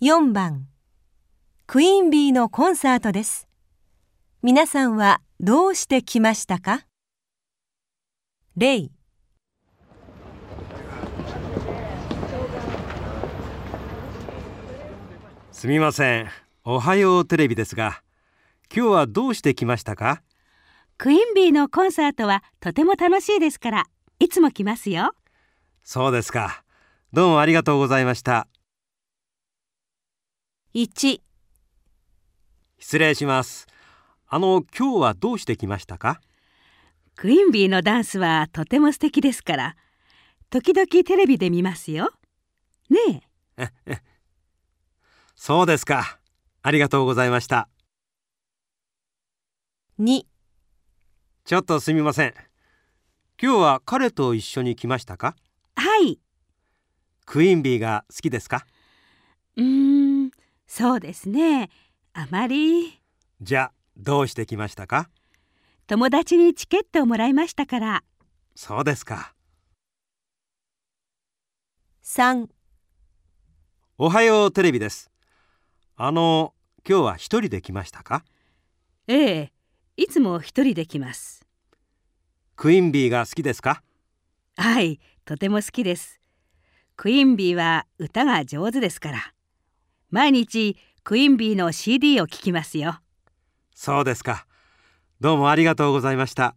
4番。クイーンビーのコンサートです。皆さんはどうして来ましたか？例すみません。おはようテレビですが今日はどうして来ましたか？クイーンビーのコンサートはとても楽しいですからいつも来ますよ。そうですか。どうもありがとうございました1失礼します。あの今日はどうして来ましたか？クイーンビーのダンスはとても素敵ですから。時々テレビで見ますよ。ねえ。そうですか。ありがとうございました。2ちょっとすみません。今日は彼と一緒に来ましたか？はい。クイーンビーが好きですか？うーんそうですね。あまり。じゃあどうして来ましたか？友達にチケットをもらいましたから。そうですか。3おはようテレビです。あの今日は一人で来ましたか？ええいつも一人で来ます。クイーンビーが好きですか？はいとても好きです。クイーンビーは歌が上手ですから毎日クインビーの CD を聴きますよ。そうですか。どうもありがとうございました。